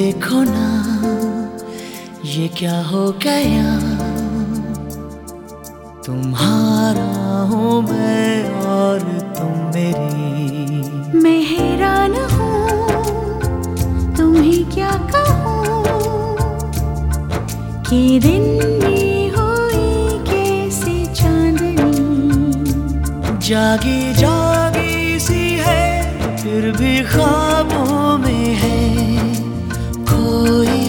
देखो ना ये क्या हो गया? तुम्हारा हूँ मैं और तुम मेरी। मैं हैरान हूँ तुम्हें क्या कहूँ? कि दिन में हुई कैसे चांदनी। जागी जागी सी है फिर भी ख्वाबों में है। estoy.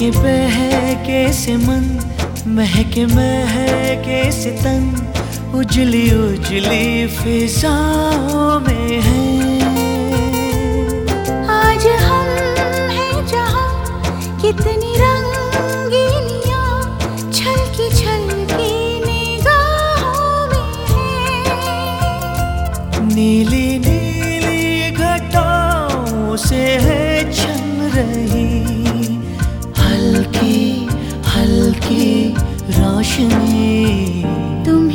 बहके बहके से मन? महके महके से तन? उजली उजली फिजाओं में है। आज हम हैं जहाँ कितनी रंगीनियाँ छलकी छलकी निगाहों में है। नीली नीली घटाओं से है छन रही। हल्की रोशनी। तुम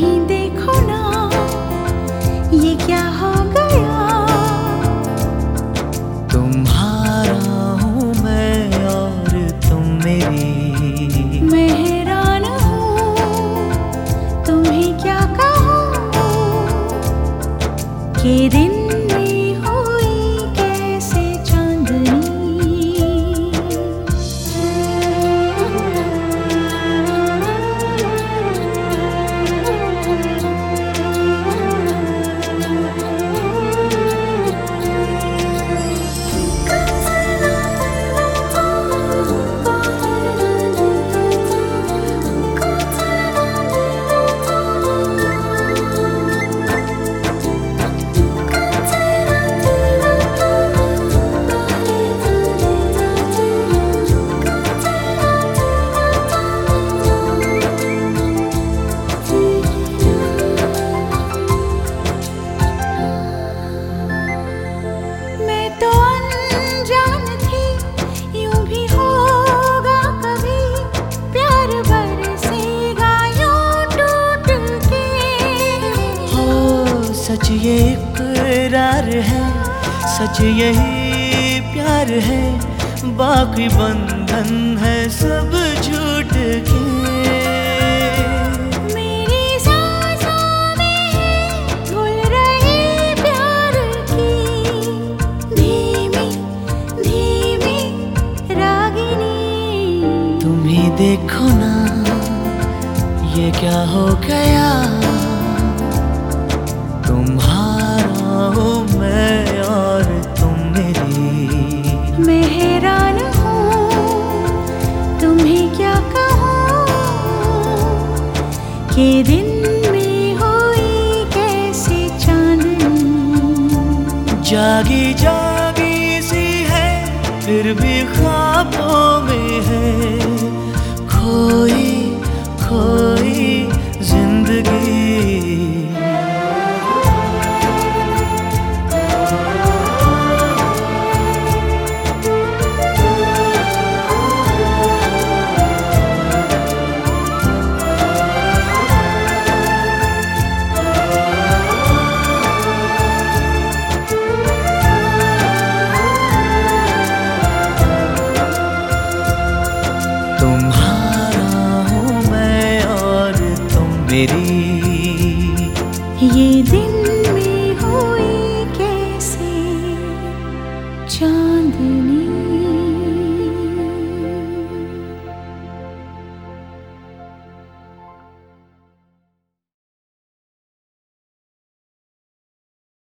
सच ये इकरार है सच यही प्यार है बाकी बंधन है सब झूठ के। मेरी सांसों में घुल रही प्यार की धीमी धीमी रागिनी। देखो ना ये क्या हो गया? कि दिन में हुई कैसे चांदनी जागी जागी सी है फिर भी ख्वाबों में तुम